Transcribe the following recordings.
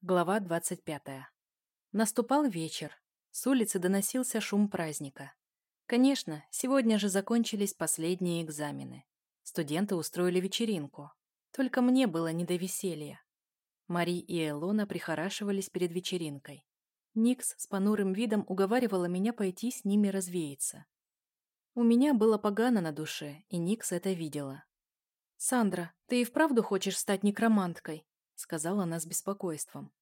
Глава 25. Наступал вечер. С улицы доносился шум праздника. Конечно, сегодня же закончились последние экзамены. Студенты устроили вечеринку. Только мне было не до веселья. Мари и Элона прихорашивались перед вечеринкой. Никс с понурым видом уговаривала меня пойти с ними развеяться. У меня было погано на душе, и Никс это видела. «Сандра, ты и вправду хочешь стать некроманткой?» Сказала она с беспокойством.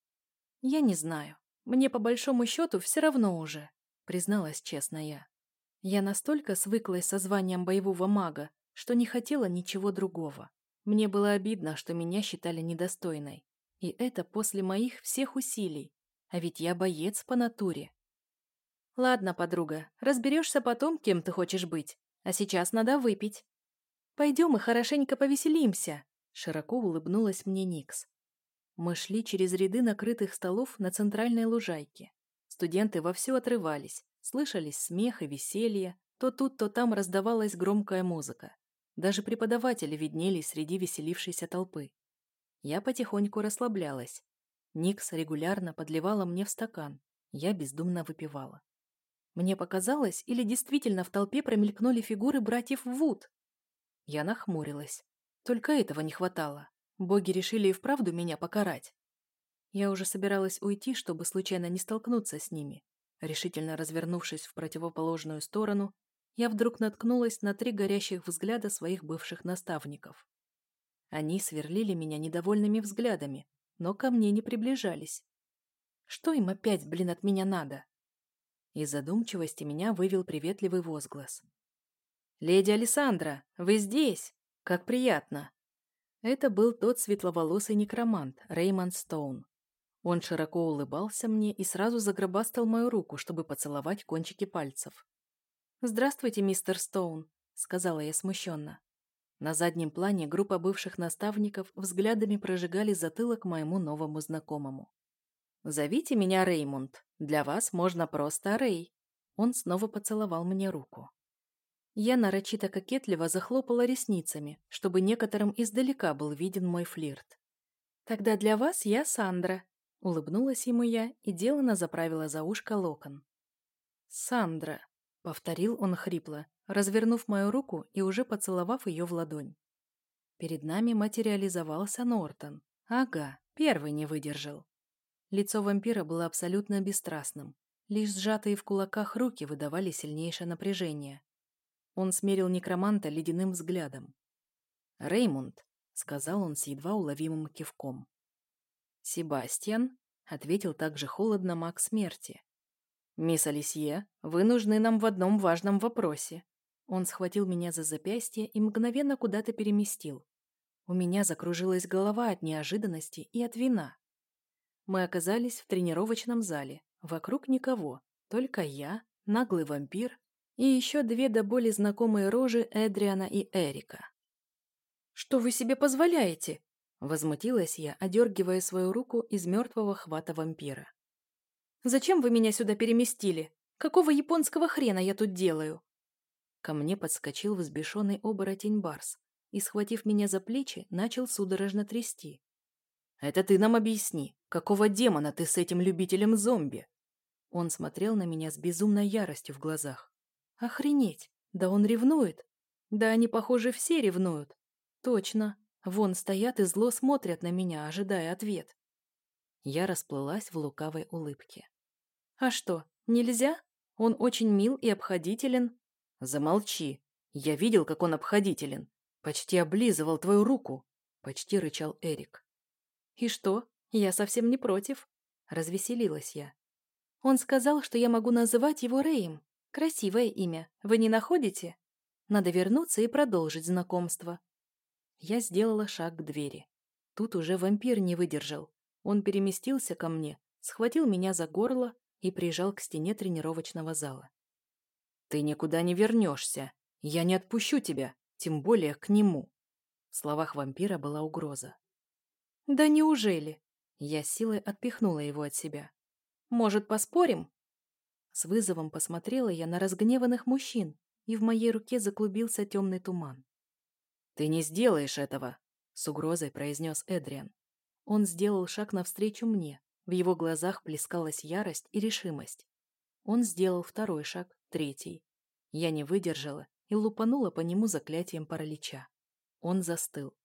«Я не знаю. Мне по большому счету все равно уже», призналась честно я. Я настолько свыклась со званием боевого мага, что не хотела ничего другого. Мне было обидно, что меня считали недостойной. И это после моих всех усилий. А ведь я боец по натуре. Ладно, подруга, разберешься потом, кем ты хочешь быть. А сейчас надо выпить. Пойдем и хорошенько повеселимся. Широко улыбнулась мне Никс. Мы шли через ряды накрытых столов на центральной лужайке. Студенты вовсю отрывались, слышались смех и веселье, то тут, то там раздавалась громкая музыка. Даже преподаватели виднелись среди веселившейся толпы. Я потихоньку расслаблялась. Никс регулярно подливала мне в стакан. Я бездумно выпивала. Мне показалось, или действительно в толпе промелькнули фигуры братьев Вуд? Я нахмурилась. Только этого не хватало. Боги решили и вправду меня покарать. Я уже собиралась уйти, чтобы случайно не столкнуться с ними. Решительно развернувшись в противоположную сторону, я вдруг наткнулась на три горящих взгляда своих бывших наставников. Они сверлили меня недовольными взглядами, но ко мне не приближались. Что им опять, блин, от меня надо? Из задумчивости меня вывел приветливый возглас. «Леди Александра, вы здесь? Как приятно!» Это был тот светловолосый некромант, Реймонд Стоун. Он широко улыбался мне и сразу загробастал мою руку, чтобы поцеловать кончики пальцев. «Здравствуйте, мистер Стоун», — сказала я смущенно. На заднем плане группа бывших наставников взглядами прожигали затылок моему новому знакомому. «Зовите меня Реймонд. Для вас можно просто Рей». Он снова поцеловал мне руку. Я нарочито кокетливо захлопала ресницами, чтобы некоторым издалека был виден мой флирт. «Тогда для вас я Сандра», — улыбнулась ему я и делано заправила за ушко локон. «Сандра», — повторил он хрипло, развернув мою руку и уже поцеловав ее в ладонь. Перед нами материализовался Нортон. Ага, первый не выдержал. Лицо вампира было абсолютно бесстрастным. Лишь сжатые в кулаках руки выдавали сильнейшее напряжение. Он смерил некроманта ледяным взглядом. «Реймунд», — сказал он с едва уловимым кивком. «Себастьян», — ответил также холодно маг смерти. «Мисс Алисье, вы нужны нам в одном важном вопросе». Он схватил меня за запястье и мгновенно куда-то переместил. У меня закружилась голова от неожиданности и от вина. Мы оказались в тренировочном зале. Вокруг никого, только я, наглый вампир и еще две до боли знакомые рожи Эдриана и Эрика. «Что вы себе позволяете?» – возмутилась я, одергивая свою руку из мертвого хвата вампира. «Зачем вы меня сюда переместили? Какого японского хрена я тут делаю?» Ко мне подскочил взбешенный оборотень Барс и, схватив меня за плечи, начал судорожно трясти. «Это ты нам объясни, какого демона ты с этим любителем зомби?» Он смотрел на меня с безумной яростью в глазах. Охренеть! Да он ревнует! Да они, похоже, все ревнуют. Точно. Вон стоят и зло смотрят на меня, ожидая ответ. Я расплылась в лукавой улыбке. А что, нельзя? Он очень мил и обходителен. Замолчи. Я видел, как он обходителен. Почти облизывал твою руку. Почти рычал Эрик. И что? Я совсем не против. Развеселилась я. Он сказал, что я могу называть его Рэем. Красивое имя, вы не находите? Надо вернуться и продолжить знакомство. Я сделала шаг к двери. Тут уже вампир не выдержал. Он переместился ко мне, схватил меня за горло и прижал к стене тренировочного зала. «Ты никуда не вернешься. Я не отпущу тебя, тем более к нему». В словах вампира была угроза. «Да неужели?» Я силой отпихнула его от себя. «Может, поспорим?» С вызовом посмотрела я на разгневанных мужчин, и в моей руке заклубился темный туман. «Ты не сделаешь этого!» — с угрозой произнес Эдриан. Он сделал шаг навстречу мне, В его глазах плескалась ярость и решимость. Он сделал второй шаг, третий. Я не выдержала и лупанула по нему заклятием паралича. Он застыл.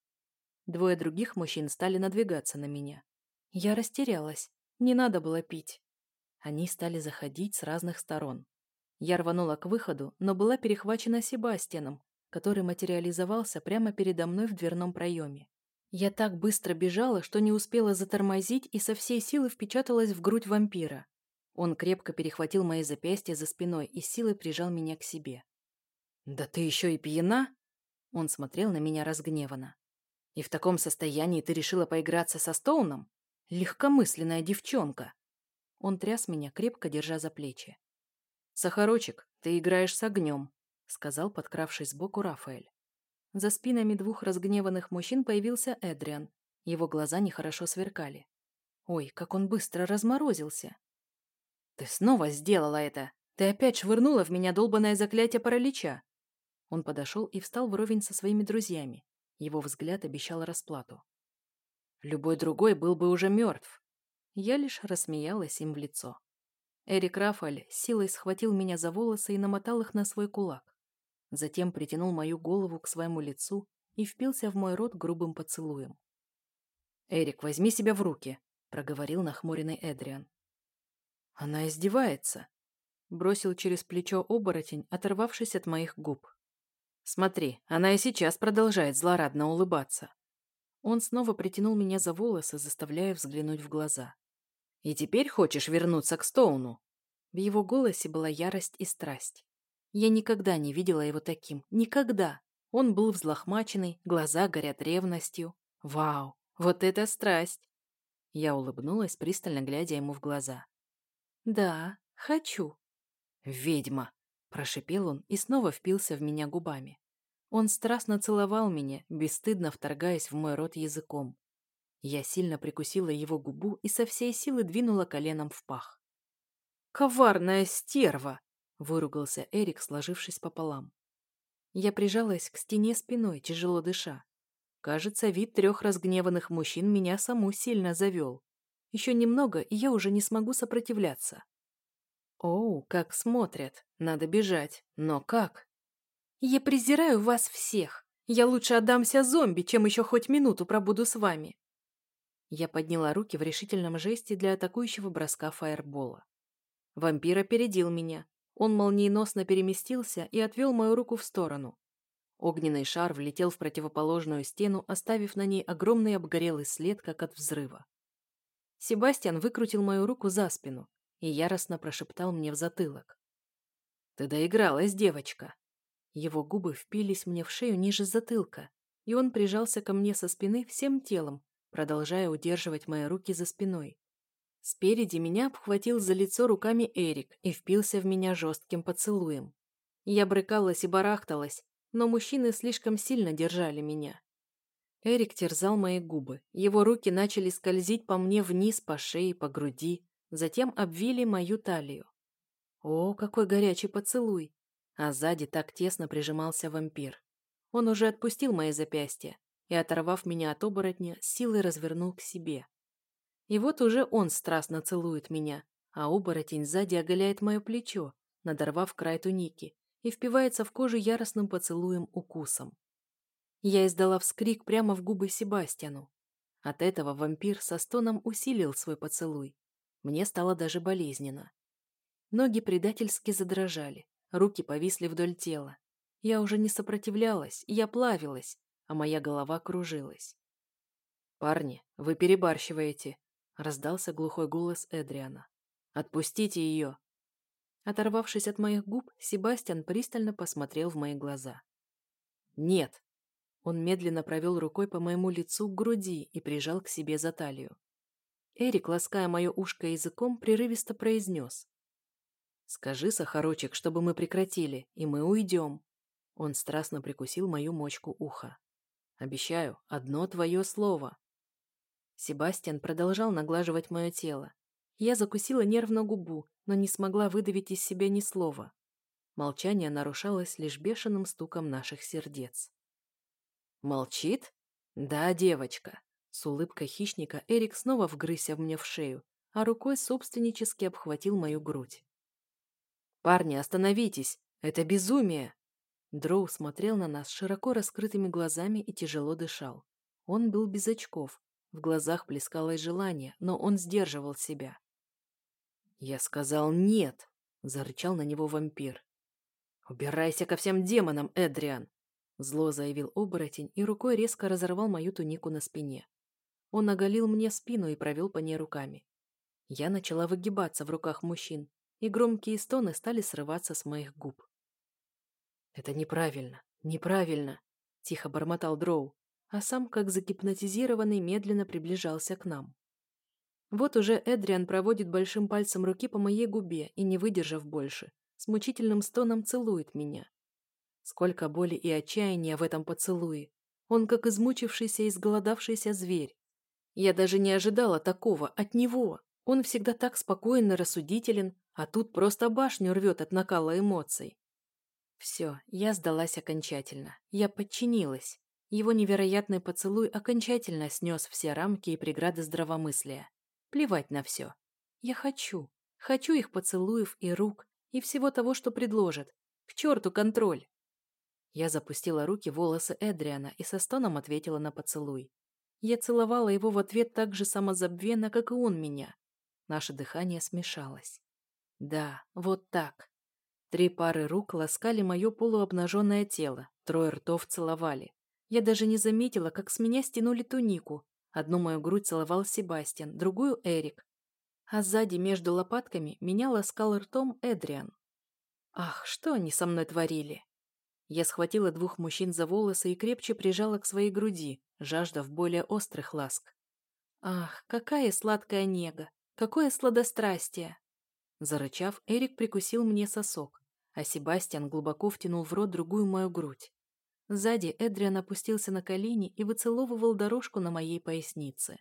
Двое других мужчин стали надвигаться на меня. Я растерялась. Не надо было пить. Они стали заходить с разных сторон. Я рванула к выходу, но была перехвачена Себастьяном, который материализовался прямо передо мной в дверном проеме. Я так быстро бежала, что не успела затормозить и со всей силы впечаталась в грудь вампира. Он крепко перехватил мои запястья за спиной и силой прижал меня к себе. «Да ты еще и пьяна?» Он смотрел на меня разгневанно. «И в таком состоянии ты решила поиграться со Стоуном? Легкомысленная девчонка!» Он тряс меня, крепко держа за плечи. «Сахарочек, ты играешь с огнем», — сказал, подкравшись сбоку Рафаэль. За спинами двух разгневанных мужчин появился Эдриан. Его глаза нехорошо сверкали. Ой, как он быстро разморозился. «Ты снова сделала это! Ты опять швырнула в меня долбанное заклятие паралича!» Он подошел и встал вровень со своими друзьями. Его взгляд обещал расплату. «Любой другой был бы уже мертв!» Я лишь рассмеялась им в лицо. Эрик Рафаль силой схватил меня за волосы и намотал их на свой кулак. Затем притянул мою голову к своему лицу и впился в мой рот грубым поцелуем. «Эрик, возьми себя в руки», — проговорил нахмуренный Эдриан. «Она издевается», — бросил через плечо оборотень, оторвавшись от моих губ. «Смотри, она и сейчас продолжает злорадно улыбаться». Он снова притянул меня за волосы, заставляя взглянуть в глаза. «И теперь хочешь вернуться к Стоуну?» В его голосе была ярость и страсть. Я никогда не видела его таким. Никогда. Он был взлохмаченный, глаза горят ревностью. Вау, вот это страсть! Я улыбнулась, пристально глядя ему в глаза. «Да, хочу». «Ведьма!» – прошипел он и снова впился в меня губами. Он страстно целовал меня, бесстыдно вторгаясь в мой рот языком. Я сильно прикусила его губу и со всей силы двинула коленом в пах. «Коварная стерва!» – выругался Эрик, сложившись пополам. Я прижалась к стене спиной, тяжело дыша. Кажется, вид трех разгневанных мужчин меня саму сильно завел. Еще немного, и я уже не смогу сопротивляться. Оу, как смотрят. Надо бежать. Но как? Я презираю вас всех. Я лучше отдамся зомби, чем еще хоть минуту пробуду с вами. Я подняла руки в решительном жесте для атакующего броска фаербола. Вампир опередил меня. Он молниеносно переместился и отвел мою руку в сторону. Огненный шар влетел в противоположную стену, оставив на ней огромный обгорелый след, как от взрыва. Себастьян выкрутил мою руку за спину и яростно прошептал мне в затылок. «Ты доигралась, девочка!» Его губы впились мне в шею ниже затылка, и он прижался ко мне со спины всем телом, продолжая удерживать мои руки за спиной. Спереди меня обхватил за лицо руками Эрик и впился в меня жестким поцелуем. Я брыкалась и барахталась, но мужчины слишком сильно держали меня. Эрик терзал мои губы. Его руки начали скользить по мне вниз, по шее, по груди, затем обвили мою талию. О, какой горячий поцелуй! А сзади так тесно прижимался вампир. Он уже отпустил мои запястья и, оторвав меня от оборотня, силой развернул к себе. И вот уже он страстно целует меня, а оборотень сзади оголяет мое плечо, надорвав край туники, и впивается в кожу яростным поцелуем-укусом. Я издала вскрик прямо в губы Себастьяну. От этого вампир со стоном усилил свой поцелуй. Мне стало даже болезненно. Ноги предательски задрожали, руки повисли вдоль тела. Я уже не сопротивлялась, я плавилась, а моя голова кружилась. «Парни, вы перебарщиваете», раздался глухой голос Эдриана. «Отпустите ее!» Оторвавшись от моих губ, Себастьян пристально посмотрел в мои глаза. «Нет!» Он медленно провел рукой по моему лицу к груди и прижал к себе за талию. Эрик, лаская мое ушко языком, прерывисто произнес. «Скажи, Сахарочек, чтобы мы прекратили, и мы уйдем». Он страстно прикусил мою мочку уха. «Обещаю, одно твое слово». Себастьян продолжал наглаживать мое тело. Я закусила нервно губу, но не смогла выдавить из себя ни слова. Молчание нарушалось лишь бешеным стуком наших сердец. «Молчит? Да, девочка!» С улыбкой хищника Эрик снова вгрызся мне в шею, а рукой собственнически обхватил мою грудь. «Парни, остановитесь! Это безумие!» Дроу смотрел на нас широко раскрытыми глазами и тяжело дышал. Он был без очков, в глазах плескалось желание, но он сдерживал себя. «Я сказал нет!» — зарычал на него вампир. «Убирайся ко всем демонам, Эдриан!» Зло заявил оборотень и рукой резко разорвал мою тунику на спине. Он оголил мне спину и провел по ней руками. Я начала выгибаться в руках мужчин, и громкие стоны стали срываться с моих губ. «Это неправильно, неправильно!» — тихо бормотал Дроу а сам, как загипнотизированный, медленно приближался к нам. Вот уже Эдриан проводит большим пальцем руки по моей губе и, не выдержав больше, с мучительным стоном целует меня. Сколько боли и отчаяния в этом поцелуе. Он как измучившийся и изголодавшийся зверь. Я даже не ожидала такого от него. Он всегда так спокоен и рассудителен, а тут просто башню рвет от накала эмоций. Все, я сдалась окончательно. Я подчинилась. Его невероятный поцелуй окончательно снес все рамки и преграды здравомыслия. Плевать на все. Я хочу. Хочу их поцелуев и рук, и всего того, что предложат. К черту контроль. Я запустила руки в волосы Эдриана и со стоном ответила на поцелуй. Я целовала его в ответ так же самозабвенно, как и он меня. Наше дыхание смешалось. Да, вот так. Три пары рук ласкали мое полуобнаженное тело, трое ртов целовали. Я даже не заметила, как с меня стянули тунику. Одну мою грудь целовал Себастьян, другую — Эрик. А сзади, между лопатками, меня ласкал ртом Эдриан. Ах, что они со мной творили? Я схватила двух мужчин за волосы и крепче прижала к своей груди, жаждав более острых ласк. Ах, какая сладкая нега! Какое сладострастие! Зарычав, Эрик прикусил мне сосок, а Себастьян глубоко втянул в рот другую мою грудь. Сзади Эдриан опустился на колени и выцеловывал дорожку на моей пояснице.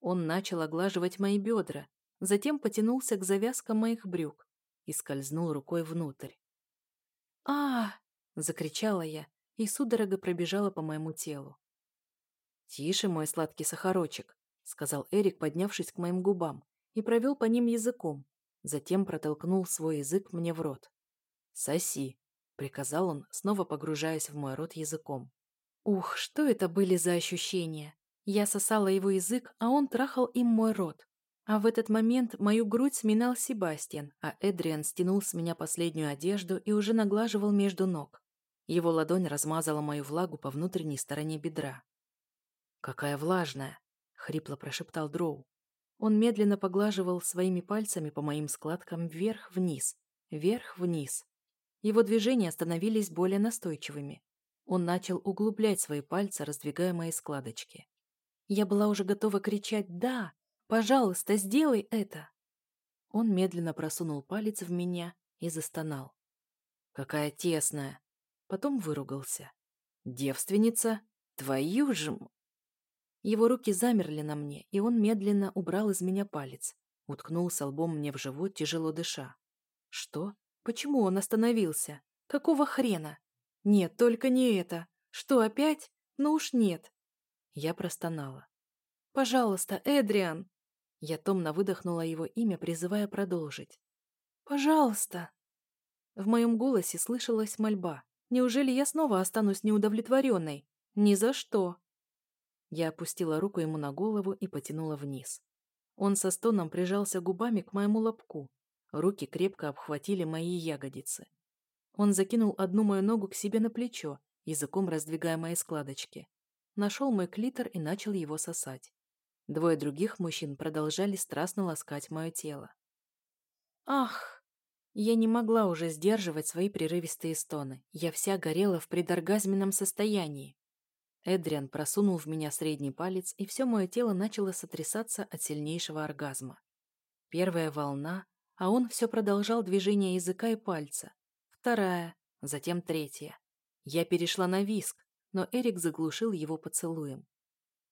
Он начал оглаживать мои бедра, затем потянулся к завязкам моих брюк и скользнул рукой внутрь. а, закричала я, и судорога пробежала по моему телу. «Тише, мой сладкий сахарочек», — сказал Эрик, поднявшись к моим губам, и провел по ним языком, затем протолкнул свой язык мне в рот. «Соси», приказал он, снова погружаясь в мой рот языком. Ух, что это были за ощущения! Я сосала его язык, а он трахал им мой рот. А в этот момент мою грудь сминал Себастьян, а Эдриан стянул с меня последнюю одежду и уже наглаживал между ног. Его ладонь размазала мою влагу по внутренней стороне бедра. «Какая влажная!» — хрипло прошептал Дроу. Он медленно поглаживал своими пальцами по моим складкам вверх-вниз, вверх-вниз. Его движения становились более настойчивыми. Он начал углублять свои пальцы, раздвигая мои складочки. Я была уже готова кричать «Да! Пожалуйста, сделай это!» Он медленно просунул палец в меня и застонал. «Какая тесная!» Потом выругался. «Девственница? Твою же...» Его руки замерли на мне, и он медленно убрал из меня палец. Уткнулся лбом мне в живот, тяжело дыша. «Что? Почему он остановился? Какого хрена? Нет, только не это. Что, опять? Ну уж нет. Я простонала. «Пожалуйста, Эдриан!» Я томно выдохнула его имя, призывая продолжить. «Пожалуйста!» В моем голосе слышалась мольба. Неужели я снова останусь неудовлетворенной? Ни за что. Я опустила руку ему на голову и потянула вниз. Он со стоном прижался губами к моему лобку, Руки крепко обхватили мои ягодицы. Он закинул одну мою ногу к себе на плечо, языком раздвигая мои складочки. Нашел мой клитор и начал его сосать. Двое других мужчин продолжали страстно ласкать мое тело. Ах! Я не могла уже сдерживать свои прерывистые стоны. Я вся горела в предоргазменном состоянии. Эдриан просунул в меня средний палец, и все мое тело начало сотрясаться от сильнейшего оргазма. Первая волна, а он все продолжал движение языка и пальца. Вторая, затем третья. Я перешла на виск, но Эрик заглушил его поцелуем.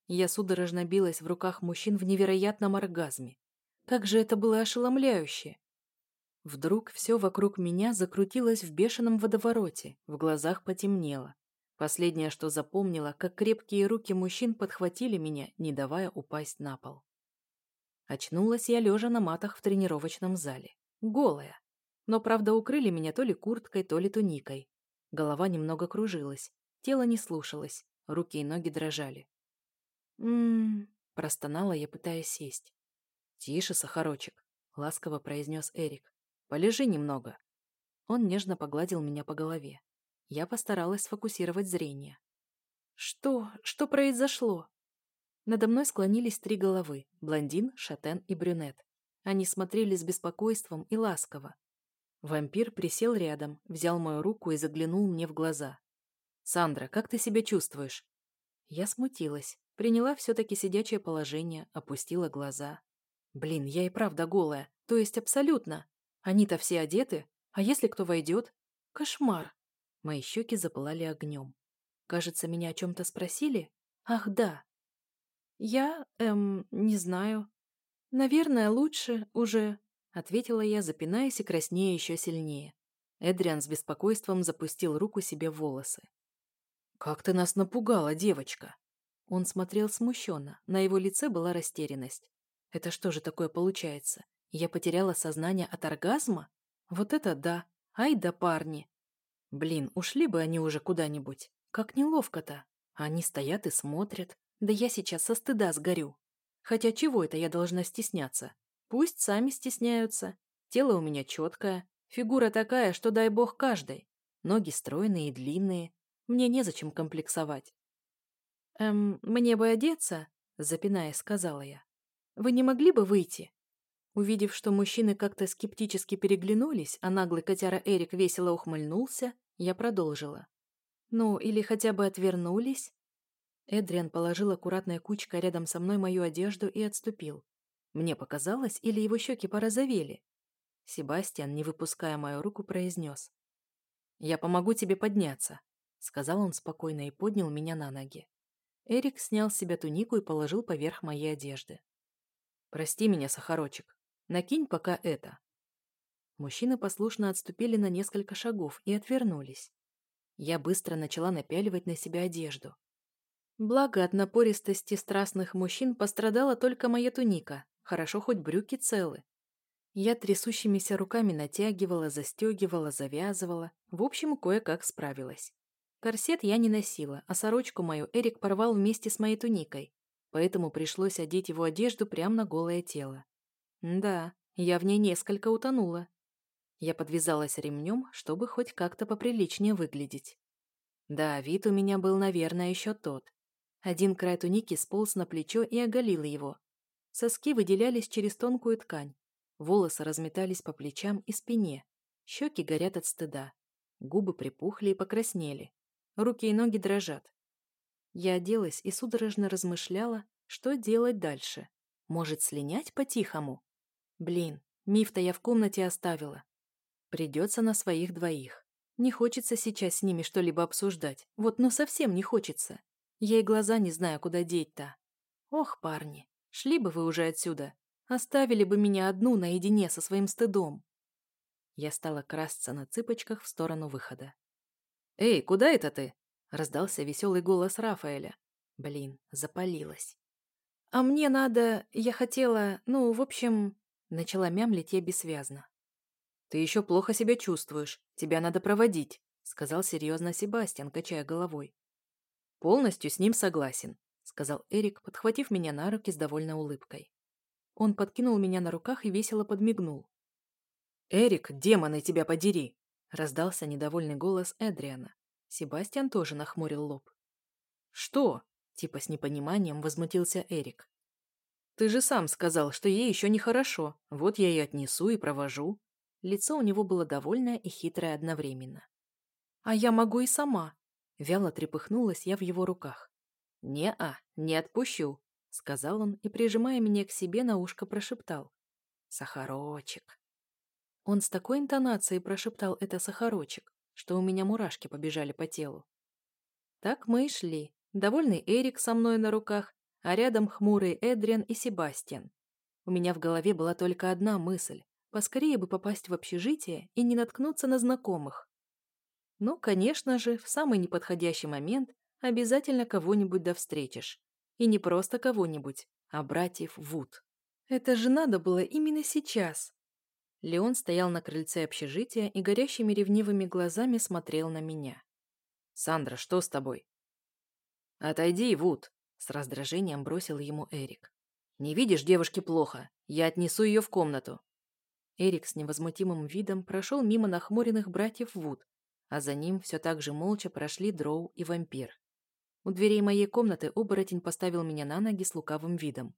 Я судорожно билась в руках мужчин в невероятном оргазме. Как же это было ошеломляюще! Вдруг все вокруг меня закрутилось в бешеном водовороте, в глазах потемнело. Последнее, что запомнила, как крепкие руки мужчин подхватили меня, не давая упасть на пол. Очнулась я лежа на матах в тренировочном зале. Голая. Но, правда, укрыли меня то ли курткой, то ли туникой. Голова немного кружилась, тело не слушалось, руки и ноги дрожали. «М-м-м», простонала я, пытаясь сесть. «Тише, Сахарочек», — ласково произнес Эрик. «Полежи немного». Он нежно погладил меня по голове. Я постаралась сфокусировать зрение. «Что? Что произошло?» Надо мной склонились три головы – блондин, шатен и брюнет. Они смотрели с беспокойством и ласково. Вампир присел рядом, взял мою руку и заглянул мне в глаза. «Сандра, как ты себя чувствуешь?» Я смутилась, приняла все-таки сидячее положение, опустила глаза. «Блин, я и правда голая, то есть абсолютно. Они-то все одеты, а если кто войдет? Кошмар!» Мои щеки запылали огнем. Кажется, меня о чем-то спросили? Ах, да. Я, эм, не знаю. Наверное, лучше уже ответила я, запинаясь и краснея еще сильнее. Эдриан с беспокойством запустил руку себе в волосы. «Как ты нас напугала, девочка!» Он смотрел смущенно, на его лице была растерянность. «Это что же такое получается? Я потеряла сознание от оргазма? Вот это да! Ай да парни!» Блин, ушли бы они уже куда-нибудь. Как неловко-то. Они стоят и смотрят. Да я сейчас со стыда сгорю. Хотя чего это я должна стесняться? Пусть сами стесняются. Тело у меня четкое, фигура такая, что дай бог каждой. Ноги стройные и длинные. Мне незачем комплексовать. «Эм, мне бы одеться?» – запинаясь, сказала я. «Вы не могли бы выйти?» Увидев, что мужчины как-то скептически переглянулись, а наглый котяра Эрик весело ухмыльнулся, я продолжила. «Ну, или хотя бы отвернулись?» Эдриан положил аккуратной кучкой рядом со мной мою одежду и отступил. Мне показалось, или его щеки порозовели? Себастьян, не выпуская мою руку, произнес. «Я помогу тебе подняться», — сказал он спокойно и поднял меня на ноги. Эрик снял с себя тунику и положил поверх моей одежды. «Прости меня, Сахарочек. Накинь пока это». Мужчины послушно отступили на несколько шагов и отвернулись. Я быстро начала напяливать на себя одежду. Благо, от напористости страстных мужчин пострадала только моя туника, Хорошо, хоть брюки целы. Я трясущимися руками натягивала, застегивала, завязывала. В общем, кое-как справилась. Корсет я не носила, а сорочку мою Эрик порвал вместе с моей туникой, поэтому пришлось одеть его одежду прямо на голое тело. Да, я в ней несколько утонула. Я подвязалась ремнем, чтобы хоть как-то поприличнее выглядеть. Да, вид у меня был, наверное, еще тот. Один край туники сполз на плечо и оголил его, Соски выделялись через тонкую ткань. Волосы разметались по плечам и спине. Щеки горят от стыда. Губы припухли и покраснели. Руки и ноги дрожат. Я оделась и судорожно размышляла, что делать дальше. Может, слинять по-тихому? Блин, миф-то я в комнате оставила. Придется на своих двоих. Не хочется сейчас с ними что-либо обсуждать. Вот ну совсем не хочется. Я и глаза не знаю, куда деть-то. Ох, парни, Шли бы вы уже отсюда. Оставили бы меня одну наедине со своим стыдом. Я стала красться на цыпочках в сторону выхода. «Эй, куда это ты?» — раздался веселый голос Рафаэля. Блин, запалилась. «А мне надо... Я хотела... Ну, в общем...» Начала мямлить я бессвязно. «Ты еще плохо себя чувствуешь. Тебя надо проводить», — сказал серьезно Себастьян, качая головой. «Полностью с ним согласен сказал Эрик, подхватив меня на руки с довольной улыбкой. Он подкинул меня на руках и весело подмигнул. «Эрик, демоны тебя подери!» – раздался недовольный голос Эдриана. Себастьян тоже нахмурил лоб. «Что?» – типа с непониманием возмутился Эрик. «Ты же сам сказал, что ей еще нехорошо. Вот я и отнесу и провожу». Лицо у него было довольное и хитрое одновременно. «А я могу и сама», – вяло трепыхнулась я в его руках. «Не-а, не отпущу», — сказал он и, прижимая меня к себе, на ушко прошептал. «Сахарочек». Он с такой интонацией прошептал это «сахарочек», что у меня мурашки побежали по телу. Так мы и шли. Довольный Эрик со мной на руках, а рядом хмурый Эдриан и Себастьян. У меня в голове была только одна мысль — поскорее бы попасть в общежитие и не наткнуться на знакомых. Ну, конечно же, в самый неподходящий момент обязательно кого-нибудь да встретишь. И не просто кого-нибудь, а братьев Вуд. Это же надо было именно сейчас. Леон стоял на крыльце общежития и горящими ревнивыми глазами смотрел на меня. «Сандра, что с тобой?» «Отойди, Вуд!» — с раздражением бросил ему Эрик. «Не видишь, девушке плохо. Я отнесу ее в комнату». Эрик с невозмутимым видом прошел мимо нахмуренных братьев Вуд, а за ним все так же молча прошли Дроу и вампир. У дверей моей комнаты оборотень поставил меня на ноги с лукавым видом.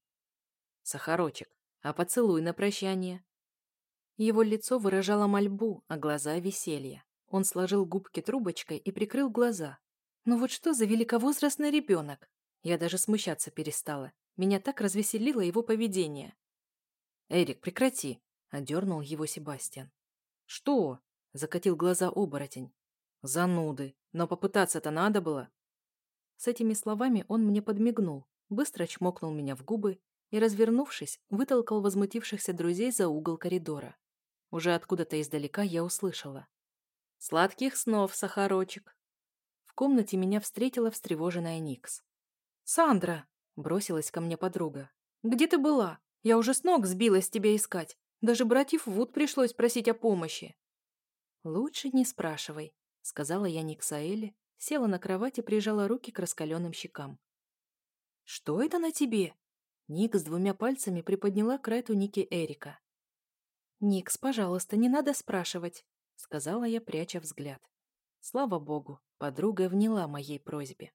«Сахарочек, а поцелуй на прощание?» Его лицо выражало мольбу, а глаза — веселье. Он сложил губки трубочкой и прикрыл глаза. Ну вот что за великовозрастный ребенок? Я даже смущаться перестала. Меня так развеселило его поведение. «Эрик, прекрати!» — одернул его Себастьян. «Что?» — закатил глаза оборотень. «Зануды! Но попытаться-то надо было!» С этими словами он мне подмигнул, быстро чмокнул меня в губы и, развернувшись, вытолкал возмутившихся друзей за угол коридора. Уже откуда-то издалека я услышала. «Сладких снов, Сахарочек!» В комнате меня встретила встревоженная Никс. «Сандра!» — бросилась ко мне подруга. «Где ты была? Я уже с ног сбилась тебя искать. Даже братьев Вуд пришлось просить о помощи». «Лучше не спрашивай», — сказала я Никсаэле, села на кровать и прижала руки к раскаленным щекам. «Что это на тебе?» Ник с двумя пальцами приподняла край туники Эрика. «Никс, пожалуйста, не надо спрашивать», — сказала я, пряча взгляд. Слава богу, подруга вняла моей просьбе.